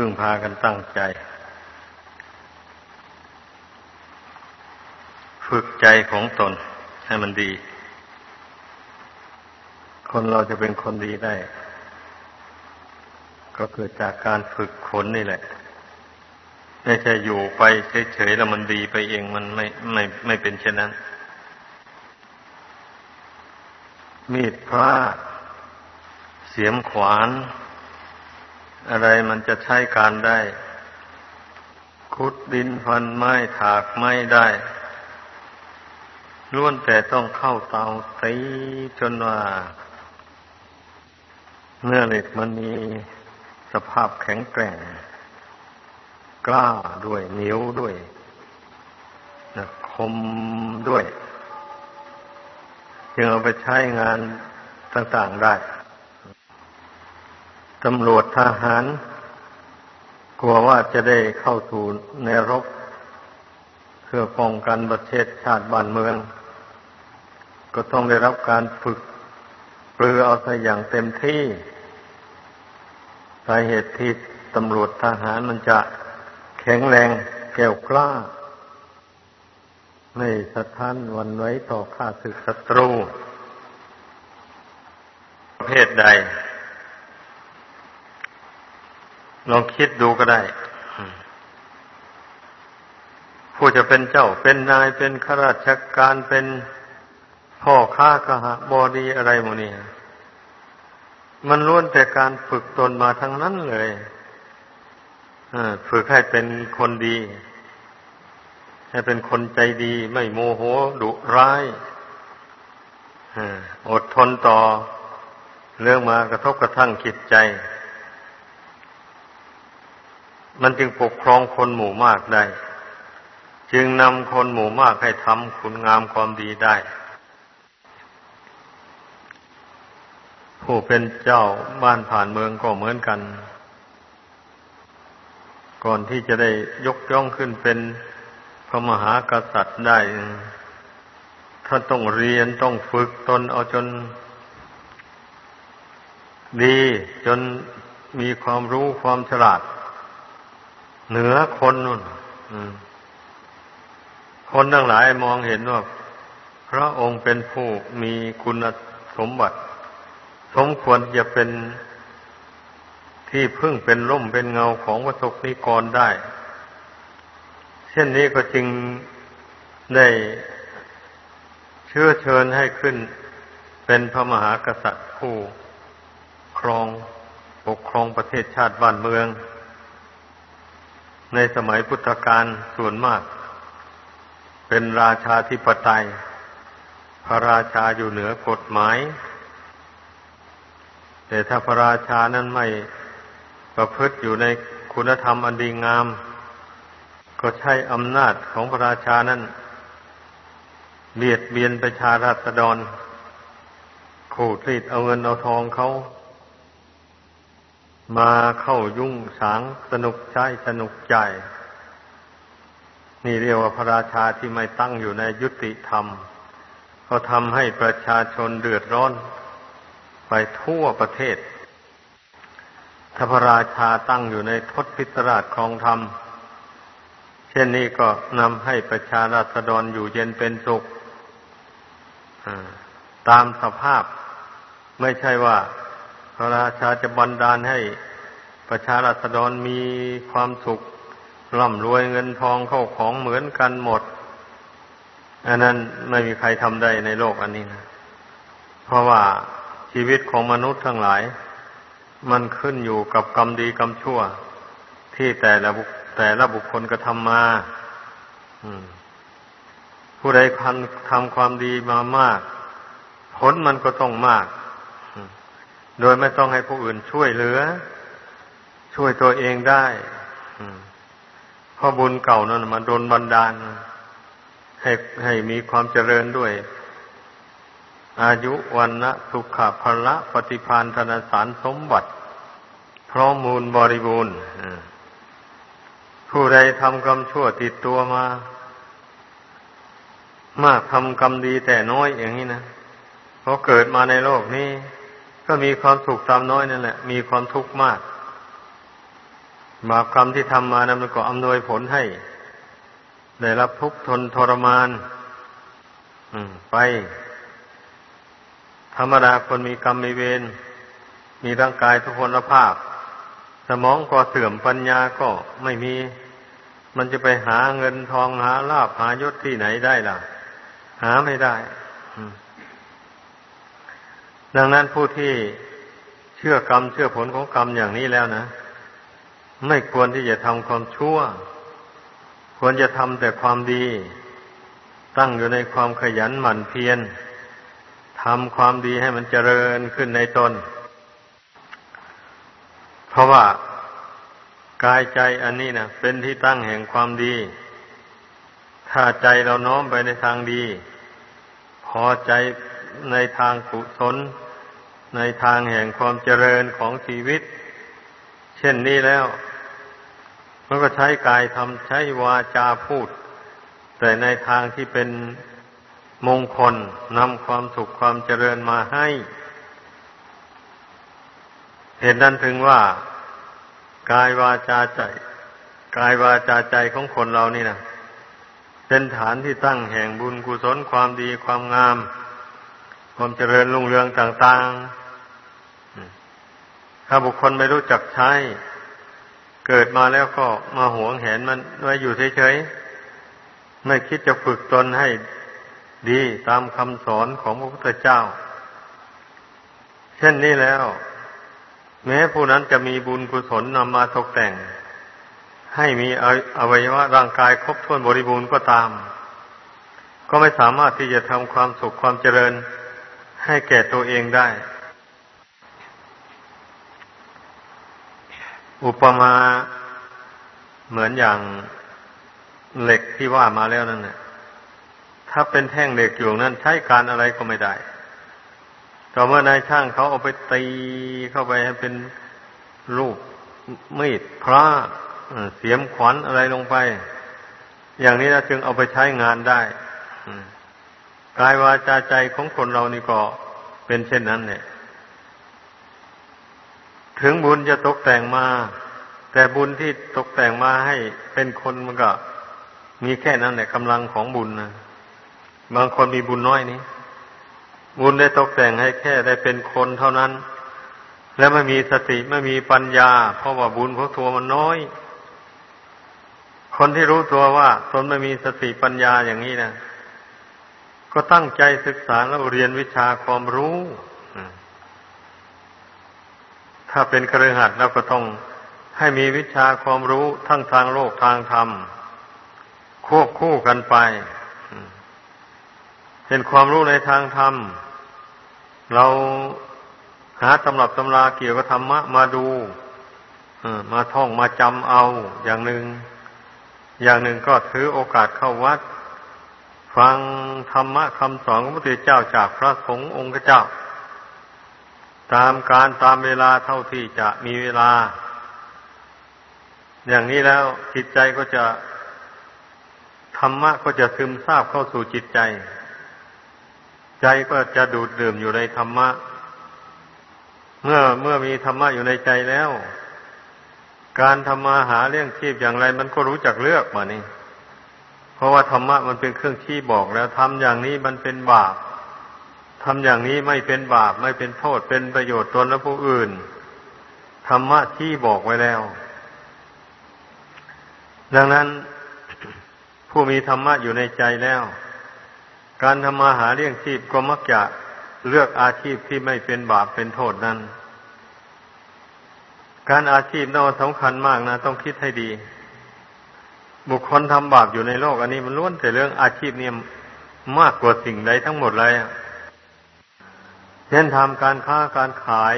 พึ่งพากันตั้งใจ ฝึกใจของตนให้มันดี คนเราจะเป็นคนดีได้ ก็เกิดจากการฝึกขนนี่แหละ ไม่ใช่อยู่ไปเฉยๆแล้วมันดีไปเองมันไม่ไม่ไม่เป็นเช่นนั้น มีดพระเสียมขวาน อะไรมันจะใช้การได้ ขุดดินฟันไม้ถากไม้ได้ล้วนแต่ต้องเข้าเตาตีจนว่า เนื้อเหล็กมันมีสภาพแข็งแกร่ง กล้าด้วยเหนียวด้วยคมด้วย จึงเอาไปใช้งานต่างๆได้ ตำรวจทหาร กลัวว่าจะได้เข้าสู่ในรบเพื่อป้องกันประเทศชาติบ้านเมือง ก็ต้องได้รับการฝึกปรือเอาใส่อย่างเต็มที่สาเหตุที่ตำรวจทหารมันจะแข็งแรงแก้วกล้าไม่สะท้านวันไว้ต่อข้าศึกศัตรูประเภทใด ลองคิดดูก็ได้ ผู้จะเป็นเจ้าเป็นนายเป็นข้าราชการเป็นพ่อค้ากหบดีอะไรโมนี่มันล้วนแต่การฝึกตนมาทั้งนั้นเลยฝึกให้เป็นคนดี ให้เป็นคนใจดี ไม่โมโหดุร้ายอดทนต่อเรื่องมากระทบกระทั่งจิตใจ มันจึงปกครองคนหมู่มากได้ จึงนำคนหมู่มากให้ทำคุณงามความดีได้ ผู้เป็นเจ้าบ้านผ่านเมืองก็เหมือนกัน ก่อนที่จะได้ยกย่องขึ้นเป็นพระมหากษัตริย์ได้ท่านต้องเรียนต้องฝึกตนเอาจนดีจนมีความรู้ความฉลาด เหนือคนนู่นคนทั้งหลายมองเห็นว่าพระองค์เป็นผู้มีคุณสมบัติ สมควรจะเป็นที่พึ่งเป็นร่มเป็นเงาของวัสกนิกรได้ เช่นนี้ก็จึงได้เชื้อเชิญให้ขึ้น เป็นพระมหากษัตริย์ผู้ครองปกครองประเทศชาติบ้านเมือง ในสมัยพุทธกาลส่วนมาก เป็นราชาธิปไตย พระราชาอยู่เหนือกฎหมาย แต่ถ้าพระราชานั้นไม่ประพฤติอยู่ในคุณธรรมอันดีงาม ก็ใช้อำนาจของพระราชานั้นเบียดเบียนประชาราษฎรขูดรีดเอาเงินเอาทองเขา มาเข้ายุ่งสางสนุกใช้สนุกใจ นี่เรียกว่าพระราชาที่ไม่ตั้งอยู่ในยุติธรรมก็ทำให้ประชาชนเดือดร้อน ไปทั่วประเทศ ถ้าพระราชาตั้งอยู่ในทศพิตราชครองธรรม เช่นนี้ก็นำให้ประชาราษฎรอยู่เย็นเป็นสุขตามสภาพไม่ใช่ว่า พระราชาจะบันดาลให้ประชาราษฎรมีความสุขร่ำรวยเงินทองเข้าของเหมือนกันหมด อันนั้นไม่มีใครทำได้ในโลกอันนี้นะ เพราะว่าชีวิตของมนุษย์ทั้งหลาย มันขึ้นอยู่กับกรรมดีกรรมชั่ว ที่แต่ละบุคแต่ละบุคคลกระทำมาผู้ใดพันทำความดีมามาก ผลมันก็ต้องมาก โดยไม่ต้องให้ผู้อื่นช่วยเหลือ ช่วยตัวเองได้เพราะบุญเก่านั้นมาโดนบันดาล ให้ให้มีความเจริญด้วย อายุวันนะสุขภละปฏิพานธนสารสมบัติ พร้อมมูลบริบูรณ์ผู้ใดทำกรรมชั่วติดตัวมา มากทำกรรมดีแต่น้อยอย่างนี้นะเพอเกิดมาในโลกนี้ ก็มีความสุขตามน้อยนั่นแหละ มีความทุกข์มาก บาปกรรมที่ทำมานั้นมันก็อำนวยผลให้ ได้รับทุกข์ทนทรมานไป ธรรมดาคนมีกรรมมีเวรมีร่างกายทุกพลภาพ สมองก็เสื่อมปัญญาก็ไม่มี มันจะไปหาเงินทองหาลาภหายศที่ไหนได้ล่ะ หาไม่ได้ ดังนั้นผู้ที่เชื่อกรรมเชื่อผลของกรรมอย่างนี้แล้วนะ ไม่ควรที่จะทำความชั่ว ควรจะทำแต่ความดี ตั้งอยู่ในความขยันหมั่นเพียรทำความดีให้มันเจริญขึ้นในตน เพราะว่ากายใจอันนี้นะเป็นที่ตั้งแห่งความดี ถ้าใจเราน้อมไปในทางดี พอใจ ในทางกุศล ในทางแห่งความเจริญของชีวิต เช่นนี้แล้ว มันก็ใช้กายทำใช้วาจาพูด แต่ในทางที่เป็นมงคลนำความสุขความเจริญมาให้ เห็นนั้นถึงว่า กายวาจาใจ กายวาจาใจของคนเรานี่นะเป็นฐานที่ตั้งแห่งบุญกุศลความดีความงาม ความเจริญรุ่งเรืองต่างๆ ถ้าบุคคลไม่รู้จักใช้ เกิดมาแล้วก็มาหวงแหนมันไว้อยู่เฉยๆ ไม่คิดจะฝึกตนให้ดีตามคำสอนของพระพุทธเจ้า เช่นนี้แล้ว แม้ผู้นั้นจะมีบุญกุศลนำมาตกแต่ง ให้มีอวัยวะร่างกายครบถ้วนบริบูรณ์ก็ตาม ก็ไม่สามารถที่จะทำความสุขความเจริญ ให้แก่ตัวเองได้ อุปมาเหมือนอย่างเหล็กที่ว่ามาแล้วนั่นแหละถ้าเป็นแท่งเหล็กอยู่นั้นใช้การอะไรก็ไม่ได้ต่อเมื่อนายช่างเขาเอาไปตีเข้าไปให้เป็นลูกมีดพระเสียมขวัญอะไรลงไป อย่างนี้เราจึงเอาไปใช้งานได้ กายวาจาใจของคนเรานี่ก็เป็นเช่นนั้นเนี่ย ถึงบุญจะตกแต่งมา แต่บุญที่ตกแต่งมาให้เป็นคนมันก็ มีแค่นั้นแหละกำลังของบุญนะบางคนมีบุญน้อยนี้บุญได้ตกแต่งให้แค่ได้เป็นคนเท่านั้น แล้วไม่มีสติไม่มีปัญญา เพราะว่าบุญของตัวมันน้อย คนที่รู้ตัวว่าตนไม่มีสติปัญญาอย่างนี้นะ ก็ตั้งใจศึกษาแล้วเรียนวิชาความรู้ ถ้าเป็นครือขัดเราก็ต้องให้มีวิชาความรู้ทั้งทางโลกทางธรรม ควบคู่กันไปเห็นความรู้ในทางธรรม เราหาตำรับตำราเกี่ยวกับธรรมะมาดูมาท่องมาจำเอาอย่างหนึ่ง อย่างหนึ่งก็ถือโอกาสเข้าวัด ฟังธรรมะคำสอนของพระพุทธเจ้าจากพระสงฆ์องค์เจ้า ตามการตามเวลาเท่าที่จะมีเวลา อย่างนี้แล้วจิตใจก็จะธรรมะก็จะซึมซาบเข้าสู่จิตใจ ใจก็จะดูดดื่มอยู่ในธรรมะ เมื่อเมื่อมีธรรมะอยู่ในใจแล้ว การทำมาหาเรื่องชีพอย่างไรมันก็รู้จักเลือกมานี่ เพราะว่าธรรมะมันเป็นเครื่องชี้บอกแล้วทำอย่างนี้มันเป็นบาปทำอย่างนี้ไม่เป็นบาป ไม่เป็นโทษเป็นประโยชน์ตนและผู้อื่นธรรมะที่บอกไว้แล้ว ดังนั้นผู้มีธรรมะอยู่ในใจแล้ว การทำมาหาเลี้ยงชีพก็มักจะเลือกอาชีพที่ไม่เป็นบาปเป็นโทษนั้น การอาชีพนั่นสำคัญมากนะ ต้องคิดให้ดี บุคคลทำบาปอยู่ในโลก อันนี้มันล้วนแต่เรื่องอาชีพเนี่ยมากกว่าสิ่งใดทั้งหมดเลยเช่นทำการค้าการขาย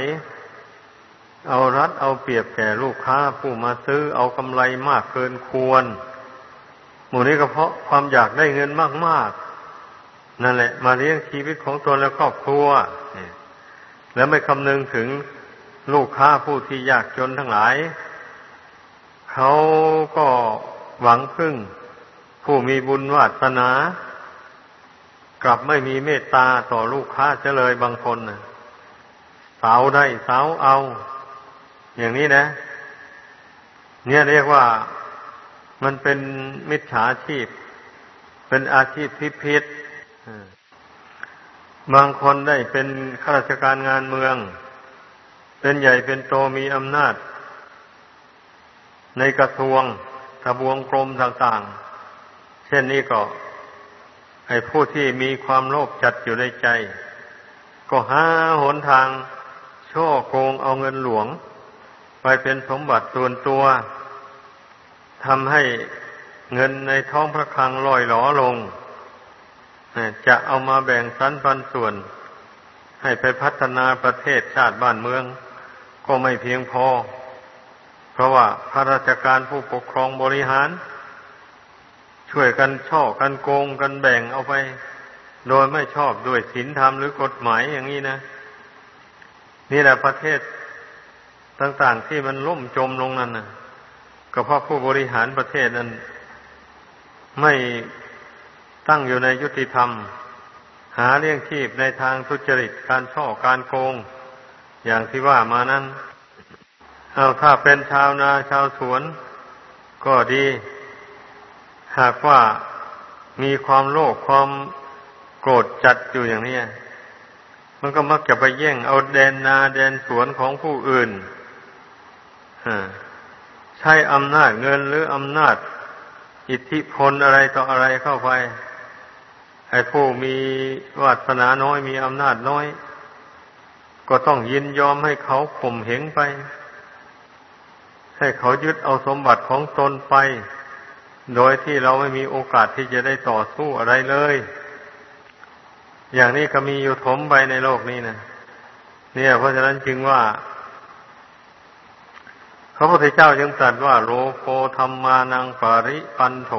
เอารัดเอาเปรียบแก่ลูกค้าผู้มาซื้อเอากำไรมากเกินควร หมู่นี้ก็เพราะความอยากได้เงินมากๆ นั่นแหละ มาเลี้ยงชีวิตของตนและครอบครัว แล้วไม่คำนึงถึงลูกค้าผู้ที่ยากจนทั้งหลาย เขาก็ หวังพึ่ง ผู้มีบุญวาสนา กลับไม่มีเมตตาต่อลูกค้าเฉลยบางคนนะสาวได้สาวเอา อย่างนี้นะ เนี่ยเรียกว่ามันเป็นมิจฉาชีพ เป็นอาชีพพิพิษบางคนได้เป็นข้าราชการงานเมือง เป็นใหญ่เป็นโตมีอำนาจ ในกระทรวง ทบวงกรมต่างๆ เช่นนี้ก็ให้ผู้ที่มีความโลภจัดอยู่ในใจ ก็หาหนทาง ช่อโกงเอาเงินหลวง ไปเป็นสมบัติส่วนตัวทำให้เงินในท้องพระคลังลอยหลอลง จะเอามาแบ่งสรรปันส่วน ให้ไปพัฒนาประเทศชาติบ้านเมือง ก็ไม่เพียงพอ ราะว่าข้าราชการผู้ปกครองบริหาร ช่วยกันช่อกันโกงกันแบ่งเอาไป โดยไม่ชอบด้วยศีลธรรมหรือกฎหมายอย่างนี้นะ นี่แหละประเทศต่าง ๆ ที่มันล่มจมลงนั่นนะก็เพราะผู้บริหารประเทศนั้น ไม่ตั้งอยู่ในยุติธรรม หาเลี้ยงชีพในทางทุจริตการช่อการโกง อย่างที่ว่ามานั้น เอาถ้าเป็นชาวนาชาวสวน ก็ดี หากว่ามีความโลภความโกรธจัดอยู่อย่างนี้มันก็มักจะไปแย่งเอาแดนนาแดนสวนของผู้อื่นใช้อำนาจเงินหรืออำนาจ อิทธิพลอะไรต่ออะไรเข้าไปให้ผู้มีวาสนาน้อยมีอำนาจน้อย ก็ต้องยินยอมให้เขาข่มเหงไป ให้เขายึดเอาสมบัติของตนไป โดยที่เราไม่มีโอกาสที่จะได้ต่อสู้อะไรเลย อย่างนี้ก็มีอยู่ถมไปในโลกนี้นะเนี่ย เพราะฉะนั้นจึงว่าพระพุทธเจ้ายังตรัสว่าโลโภธรรมานังปาริปันโถ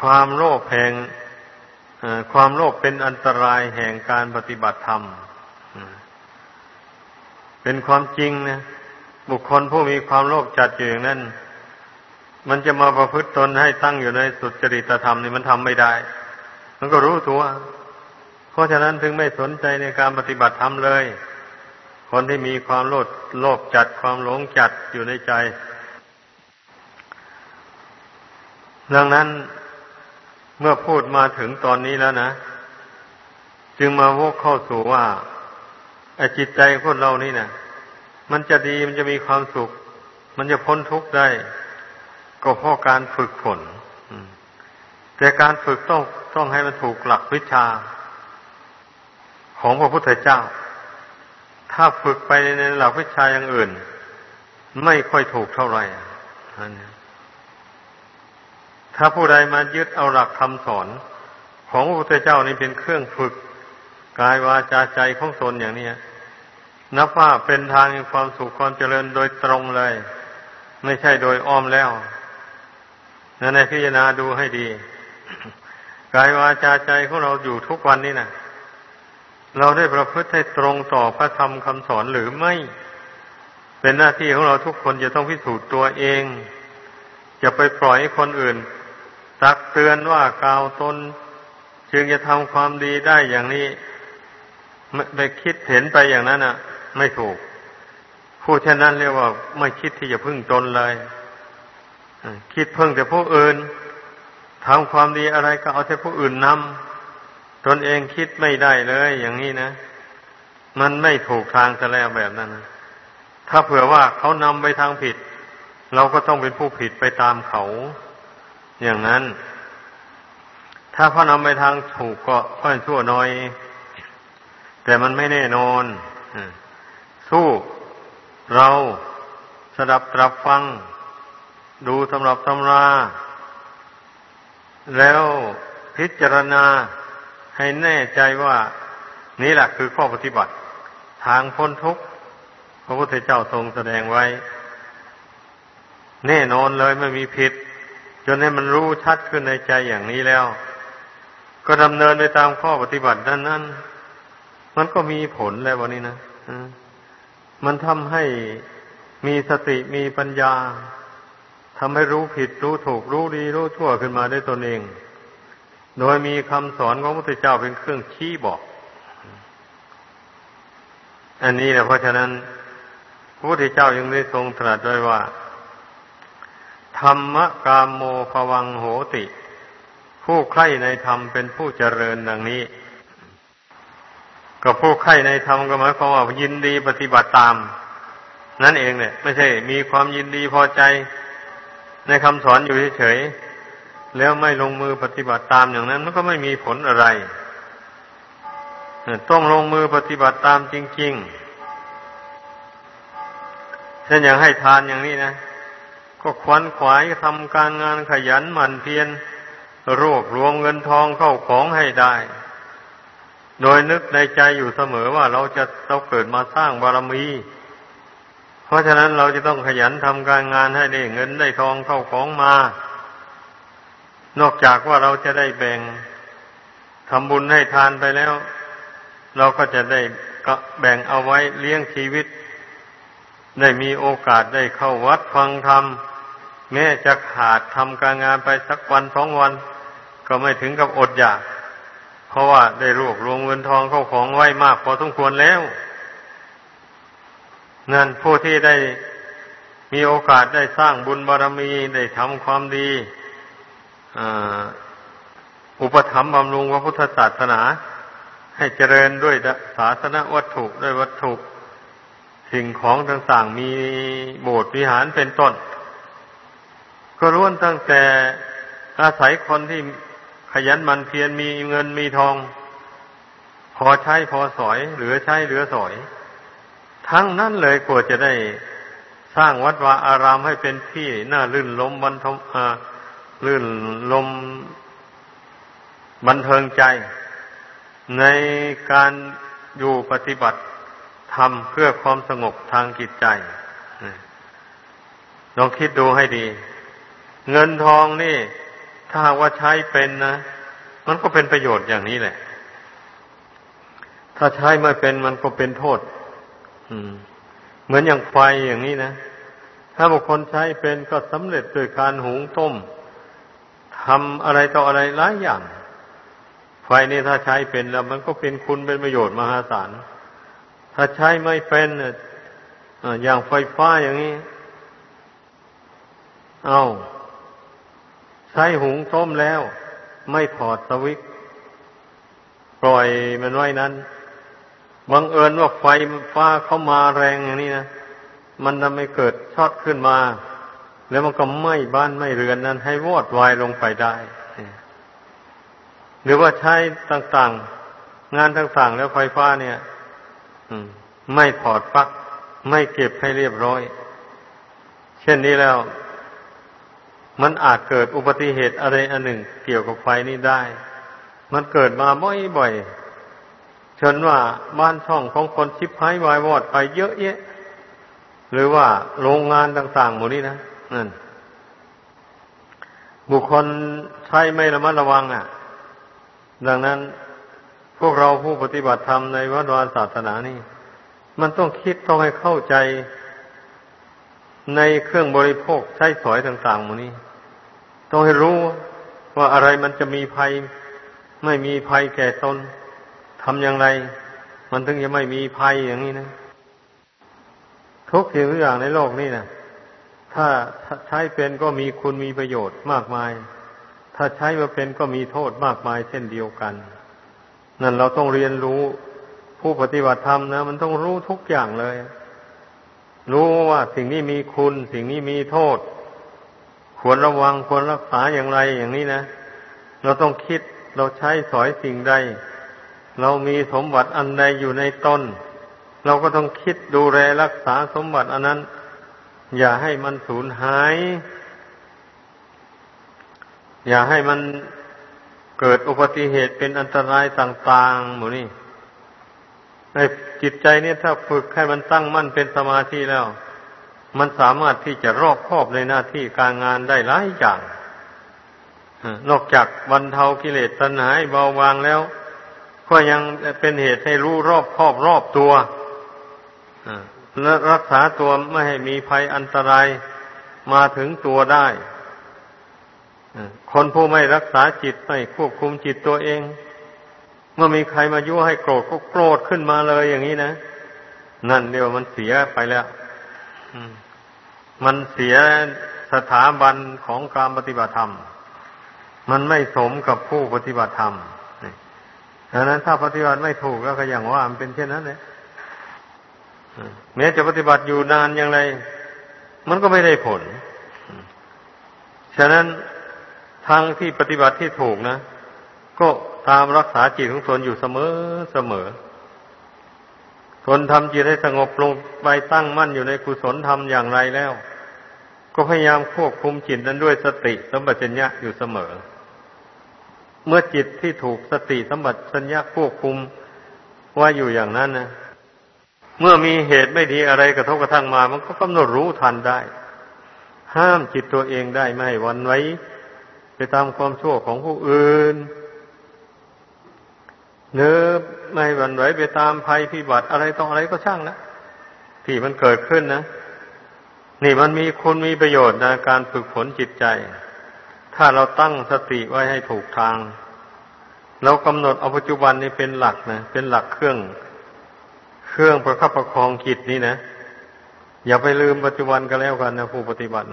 ความโลภแห่งความโลภเป็นอันตรายแห่งการปฏิบัติธรรมเป็นความจริงนะ บุคคลผู้มีความโลภจัดอยู่อย่างนั้น มันจะมาประพฤติตนให้ตั้งอยู่ในสุจริตธรรมนี่มันทำไม่ได้ มันก็รู้ตัว เพราะฉะนั้นถึงไม่สนใจในการปฏิบัติธรรมเลย คนที่มีความโลภโลภจัดความหลงจัดอยู่ในใจ ดังนั้นเมื่อพูดมาถึงตอนนี้แล้วนะ จึงมาวกเข้าสู่ว่าไอ้จิตใจคนเรานี่นะ มันจะดีมันจะมีความสุข มันจะพ้นทุกข์ได้ ก็เพราะการฝึกฝนแต่การฝึกต้องต้องให้มันถูกหลักวิชา ของพระพุทธเจ้า ถ้าฝึกไปในหลักวิชาอย่างอื่น ไม่ค่อยถูกเท่าไหร่ถ้าผู้ใดมายึดเอาหลักคำสอน ของพระพุทธเจ้านี่เป็นเครื่องฝึกกายวาจาใจของตนอย่างนี้ นับว่าเป็นทางแห่งความสุขความเจริญโดยตรงเลย ไม่ใช่โดยอ้อมแล้วนั่นในพิจารณาดูให้ดีกายวาจาใจของเราอยู่ทุกวันนี้นะเราได้ประพฤติให้ตรงต่อพระธรรมคำสอนหรือไม่ เป็นหน้าที่ของเราทุกคนจะต้องพิสูจน์ตัวเองจะไปปล่อยให้คนอื่น ตักเตือนว่ากล่าวตน จึงจะทำความดีได้อย่างนี้ไปคิดเห็นไปอย่างนั้นอะ ไม่ถูก ผู้เช่นนั้นเรียกว่าไม่คิดที่จะพึ่งตนเลยคิดพึ่งแต่ผู้อื่นทำความดีอะไรก็เอาแต่ผู้อื่นนำตนเองคิดไม่ได้เลย อย่างนี้นะ มันไม่ถูกทางซะแล้วแบบนั้นนะถ้าเผื่อว่าเขานำไปทางผิด เราก็ต้องเป็นผู้ผิดไปตามเขา อย่างนั้น ถ้าเขานำไปทางถูกก็ค่อยชั่วน้อย แต่มันไม่แน่นอน สู้เราสดับตรับฟัง ดูสำหรับตำรา แล้วพิจารณาให้แน่ใจว่า นี่แหละคือข้อปฏิบัติ ทางพ้นทุกข์พระพุทธเจ้าทรงแสดงไว้ แน่นอนเลยไม่มีผิด จนให้มันรู้ชัดขึ้นในใจอย่างนี้แล้ว ก็ดำเนินไปตามข้อปฏิบัตินั้นนั้นมันก็มีผลแล้ววันนี้นะมั มันทำให้มีสติมีปัญญาทำให้รู้ผิดรู้ถูกรู้ดีรู้ชั่วขึ้นมาได้ตนเอง โดยมีคำสอนของพระพุทธเจ้าเป็นเครื่องชี้บอก อันนี้แหละเพราะฉะนั้นพระพุทธเจ้ายังได้ทรงตรัสไว้ว่า ธรรมกามโมภวังโหติ ผู้ใคร่ในธรรมเป็นผู้เจริญดังนี้ ก็ผู้ใคร่ในธรรมก็หมายความว่ายินดีปฏิบัติตาม นั่นเองเนี่ย ไม่ใช่ มีความยินดีพอใจในคำสอนอยู่เฉยๆแล้วไม่ลงมือปฏิบัติตามอย่างนั้นมันก็ไม่มีผลอะไรต้องลงมือปฏิบัติตามจริงๆเช่นอย่างให้ทานอย่างนี้นะก็ควันขวายทำการงานขยันหมั่นเพียรรวบรวมเงินทองเข้าของให้ได้ โดยนึกในใจอยู่เสมอว่าเราจะเราเกิดมาสร้างบารมี เพราะฉะนั้นเราจะต้องขยันทำการงานให้ได้เงินได้ทองเข้าของมา นอกจากว่าเราจะได้แบ่งทำบุญให้ทานไปแล้ว เราก็จะได้แบ่งเอาไว้เลี้ยงชีวิต ได้มีโอกาสได้เข้าวัดฟังธรรมแม้จะขาดทำการงานไปสักวันสองวัน ก็ไม่ถึงกับอดอยาก เพราะว่าได้รวบรวมเงินทองเข้าของไว้มากพอสมควรแล้วนั่นผู้ที่ได้มีโอกาสได้สร้างบุญบารรมีได้ทำความดีอุปถัมภ์บำรุงพระพุทธศาสนา ให้เจริญด้วยศาสนวัตถุด้วยวัตถุ สิ่งของต่างๆมีโบสถ์วิหารเป็นต้น ก็ล้วนตั้งแต่อาศัยคนที่ ขยันมันเพียรมีเงินมีทอง พอใช้พอสอย เหลือใช้เหลือสอย ทั้งนั้นเลยกว่าจะได้สร้างวัดวาอารามให้เป็นที่น่าลื่นลมบันทมลื่นลมบันเทิงใจ ในการอยู่ปฏิบัติทำเพื่อความสงบทางจิตใจลองคิดดูให้ดี เงินทองนี่ ถ้าว่าใช้เป็นนะ มันก็เป็นประโยชน์อย่างนี้แหละ ถ้าใช้ไม่เป็นมันก็เป็นโทษเหมือนอย่างไฟอย่างนี้นะ ถ้าบุคคลใช้เป็นก็สำเร็จโดยการหุงต้มทำอะไรต่ออะไรหลายอย่าง ไฟนี่ถ้าใช้เป็นแล้ว มันก็เป็นคุณเป็นประโยชน์มหาศาล ถ้าใช้ไม่เป็นอย่างไฟฟ้าอย่างนี้ เอาใช้หุงต้มแล้ว ไม่ถอดสวิตปล่อยมันไว้นั้นบังเอิญว่าไฟฟ้าเข้ามาแรงอย่างนี้นะมันทำให้เกิดช็อตขึ้นมา แล้วมันก็ไหม้บ้านไหม้เรือนนั้น ให้วอดวายลงไปได้หรือว่าใช้ต่างๆ งานต่างๆ แล้วไฟฟ้าเนี่ยไม่ถอดปลั๊กไม่เก็บให้เรียบร้อย เช่นนี้แล้ว มันอาจเกิดอุบัติเหตุอะไรอันหนึ่ง เกี่ยวกับไฟนี้ได้ มันเกิดมาบ่อยๆจนว่าบ้านช่องของคนชิบหายวายวอดไปเยอะแยะ หรือว่าโรงงานต่างๆหมดนี้นะนั่นบุคคลใช้ไม่ระมัดระวังอะ ดังนั้นพวกเราผู้ปฏิบัติธรรมในวัดวาศาสนานี่ มันต้องคิดต้องให้เข้าใจในเครื่องบริโภคใช้สอยต่างๆหมดนี้ ต้องให้รู้ว่าอะไรมันจะมีภัย ไม่มีภัยแก่ตนทำอย่างไร มันถึงจะไม่มีภัยอย่างนี้นะทุกสิ่งทุกอย่างในโลกนี้นะถ้าใช้เป็นก็มีคุณมีประโยชน์มากมาย ถ้าใช้มาเป็นก็มีโทษมากมายเช่นเดียวกัน นั่นเราต้องเรียนรู้ผู้ปฏิบัติธรรมนะ มันต้องรู้ทุกอย่างเลย รู้ว่าสิ่งนี้มีคุณ สิ่งนี้มีโทษ ควรระวังควรรักษาอย่างไรอย่างนี้นะ เราต้องคิดเราใช้สอยสิ่งใด เรามีสมบัติอันใดอยู่ในตนเราก็ต้องคิดดูแลรักษาสมบัติอันนั้น อย่าให้มันสูญหาย อย่าให้มันเกิดอุบัติเหตุเป็นอันตรายต่างๆหมูนี่ในจิตใจเนี่ยถ้าฝึกให้มันตั้งมั่นเป็นสมาธิแล้ว มันสามารถที่จะรอบครอบในหน้าที่การงานได้หลายอย่างนอกจากบรรเทากิเลสตัณหาเบาบางแล้ว ก็ยังเป็นเหตุให้รู้รอบครอบรอบตัวและรักษาตัวไม่ให้มีภัยอันตรายมาถึงตัวได้คนผู้ไม่รักษาจิตไม่ควบคุมจิตตัวเอง เมื่อมีใครมายั่วให้โกรธก็โกรธขึ้นมาเลยอย่างนี้นะ นั่นเดียวมันเสียไปแล้ว มันเสียสถาบันของการปฏิบัติธรรม มันไม่สมกับผู้ปฏิบัติธรรมดังนั้นถ้าปฏิบัติไม่ถูกก็อย่างว่ามันเป็นเช่นนั้นเลยแม้จะปฏิบัติอยู่นานอย่างไร มันก็ไม่ได้ผล ฉะนั้นทางที่ปฏิบัติที่ถูกนะ ก็ตามรักษาจิตของตนอยู่เสมอเสมอ นทำจิตให้สงบลงไปตั้งมั่นอยู่ในกุศลธรรมอย่างไรแล้ว ก็พยายามควบคุมจิตนั้นด้วยสติสัมปชัญญะอยู่เสมอ เมื่อจิตที่ถูกสติสัมปชัญญะควบคุมว่าอยู่อย่างนั้นนะเมื่อมีเหตุไม่ดีอะไรกระทบกระทั่งมา มันก็กำหนดรู้ทันได้ ห้ามจิตตัวเองได้ไม่วันไว้ ไปตามความชั่วของผู้อื่นเนื้อ ไม่หวั่นไหวไปตามภัยพิบัติอะไรต้องอะไรก็ช่างนะที่มันเกิดขึ้นนะ นี่มันมีคุณมีประโยชน์ในการฝึกฝนจิตใจ ถ้าเราตั้งสติไว้ให้ถูกทาง เรากำหนดเอาปัจจุบันนี้เป็นหลักนะเป็นหลักเครื่อง เครื่องประคับประคองจิตนี่นะอย่าไปลืมปัจจุบันก็แล้วกันนะผู้ปฏิบัติ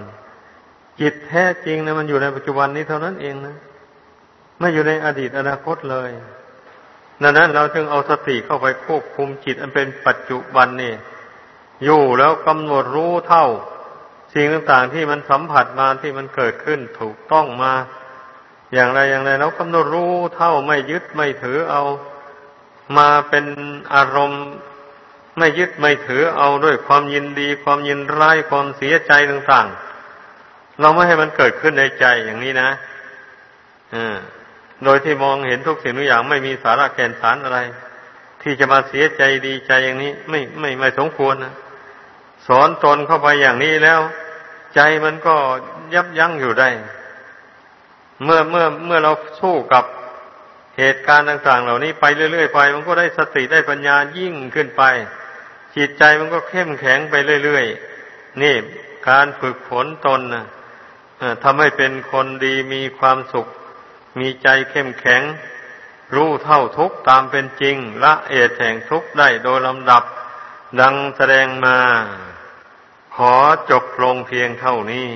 จิตแท้จริงนะมันอยู่ในปัจจุบันนี้เท่านั้นเองนะไม่อยู่ในอดีตอนาคตเลย ดังนั้นเราจึงเอาสติเข้าไปควบคุมจิต อันเป็นปัจจุบันนี่อยู่แล้วกำหนดรู้เท่า สิ่งต่างๆที่มันสัมผัสมาที่มันเกิดขึ้นถูกต้องมา อย่างไรอย่างไรเรากำหนดรู้เท่าไม่ยึดไม่ถือเอามาเป็นอารมณ์ไม่ยึดไม่ถือเอาด้วยความยินดี ความยินร้ายความเสียใจต่างๆ เราไม่ให้มันเกิดขึ้นในใจอย่างนี้นะอ่า โดยที่มองเห็นทุกสิ่งทุกอย่างไม่มีสาระแก่นสารอะไร ที่จะมาเสียใจดีใจอย่างนี้ ไม่ไม่ไม่สมควรนะสอนตนเข้าไปอย่างนี้แล้ว ใจมันก็ยับยั้งอยู่ได้ เมื่อเมื่อเมื่อเราสู้กับเหตุการณ์ต่าง ๆ เหล่านี้ไปเรื่อยๆไป มันก็ได้สติได้ปัญญายิ่งขึ้นไป จิตใจมันก็เข้มแข็งไปเรื่อยๆนี่การฝึกฝนตนนะทำให้เป็นคนดีมีความสุข มีใจเข้มแข็ง รู้เท่าทุกตามเป็นจริง ละเอตแห่งทุกได้โดยลำดับ ดังแสดงมา ขอจบลงเพียงเท่านี้